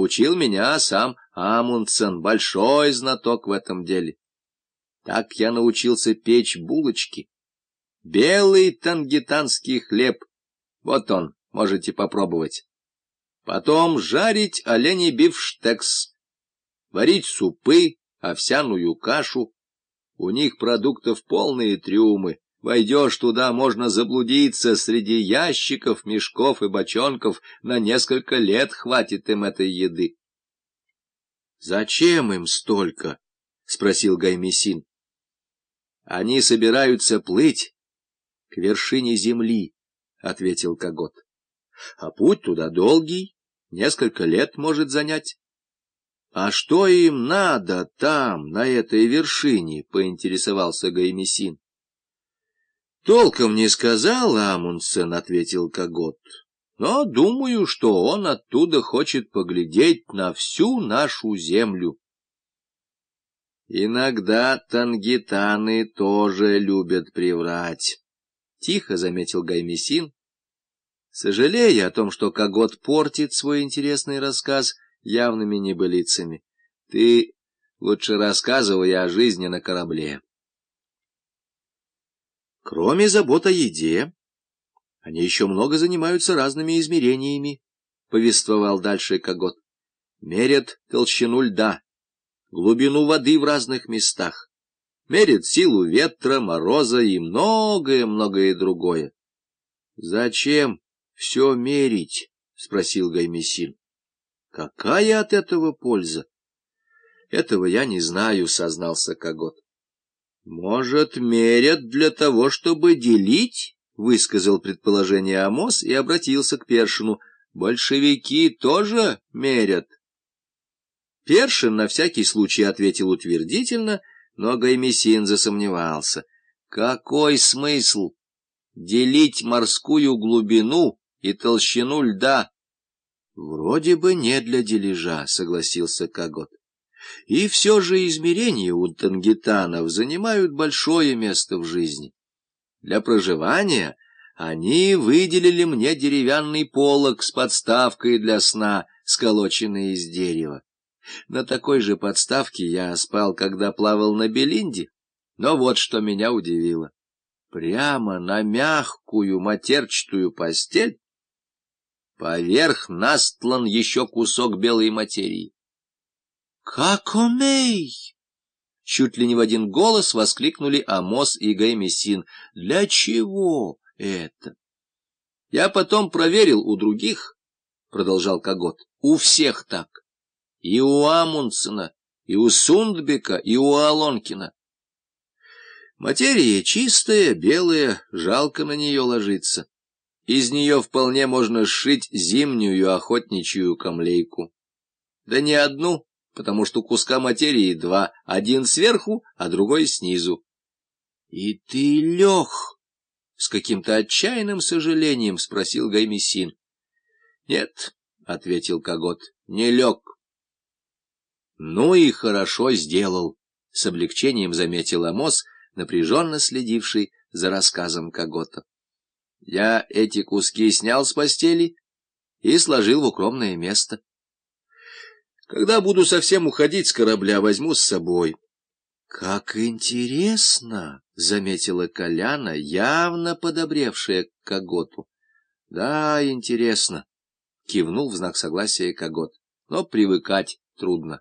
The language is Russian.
Учил меня сам Амундсен, большой знаток в этом деле. Так я научился печь булочки. Белый тангитанский хлеб. Вот он, можете попробовать. Потом жарить оленей бифштекс, варить супы, овсяную кашу. У них продуктов полные трюмы. Войдешь туда, можно заблудиться среди ящиков, мешков и бочонков. На несколько лет хватит им этой еды. — Зачем им столько? — спросил Гаймесин. — Они собираются плыть к вершине земли, — ответил Когот. — А путь туда долгий, несколько лет может занять. — А что им надо там, на этой вершине? — поинтересовался Гаймесин. — Толком не сказал Амундсен, — ответил Когот. — Но думаю, что он оттуда хочет поглядеть на всю нашу землю. Иногда тангитаны тоже любят приврать, — тихо заметил Гаймесин, сожалея о том, что Когот портит свой интересный рассказ явными небылицами. Ты лучше рассказывай о жизни на корабле. Кроме забот о еде, они еще много занимаются разными измерениями, — повествовал дальше Когот. Мерят толщину льда, глубину воды в разных местах, мерят силу ветра, мороза и многое-многое другое. — Зачем все мерить? — спросил Гаймесин. — Какая от этого польза? — Этого я не знаю, — сознался Когот. — Может, мерят для того, чтобы делить? — высказал предположение Амос и обратился к Першину. — Большевики тоже мерят. Першин на всякий случай ответил утвердительно, но Гаймесин засомневался. — Какой смысл делить морскую глубину и толщину льда? — Вроде бы не для дележа, — согласился Кагот. И все же измерения у тангитанов занимают большое место в жизни. Для проживания они выделили мне деревянный полог с подставкой для сна, сколоченный из дерева. На такой же подставке я спал, когда плавал на Белинде, но вот что меня удивило. Прямо на мягкую матерчатую постель поверх настлан еще кусок белой материи. «Как умей!» Чуть ли не в один голос воскликнули Амос и Гаймесин. «Для чего это?» «Я потом проверил у других», — продолжал Когот, — «у всех так. И у Амундсена, и у Сундбека, и у Алонкина. Материя чистая, белая, жалко на нее ложиться. Из нее вполне можно сшить зимнюю охотничью камлейку. Да не одну, потому что куска материи два, один сверху, а другой снизу. — И ты лег? — с каким-то отчаянным сожалением спросил Гаймесин. — Нет, — ответил Когот, — не лег. — Ну и хорошо сделал, — с облегчением заметил Амос, напряженно следивший за рассказом Когота. Я эти куски снял с постели и сложил в укромное место. Когда буду совсем уходить с корабля, возьму с собой. — Как интересно! — заметила Коляна, явно подобревшая к Коготу. — Да, интересно, — кивнул в знак согласия Когот, — но привыкать трудно.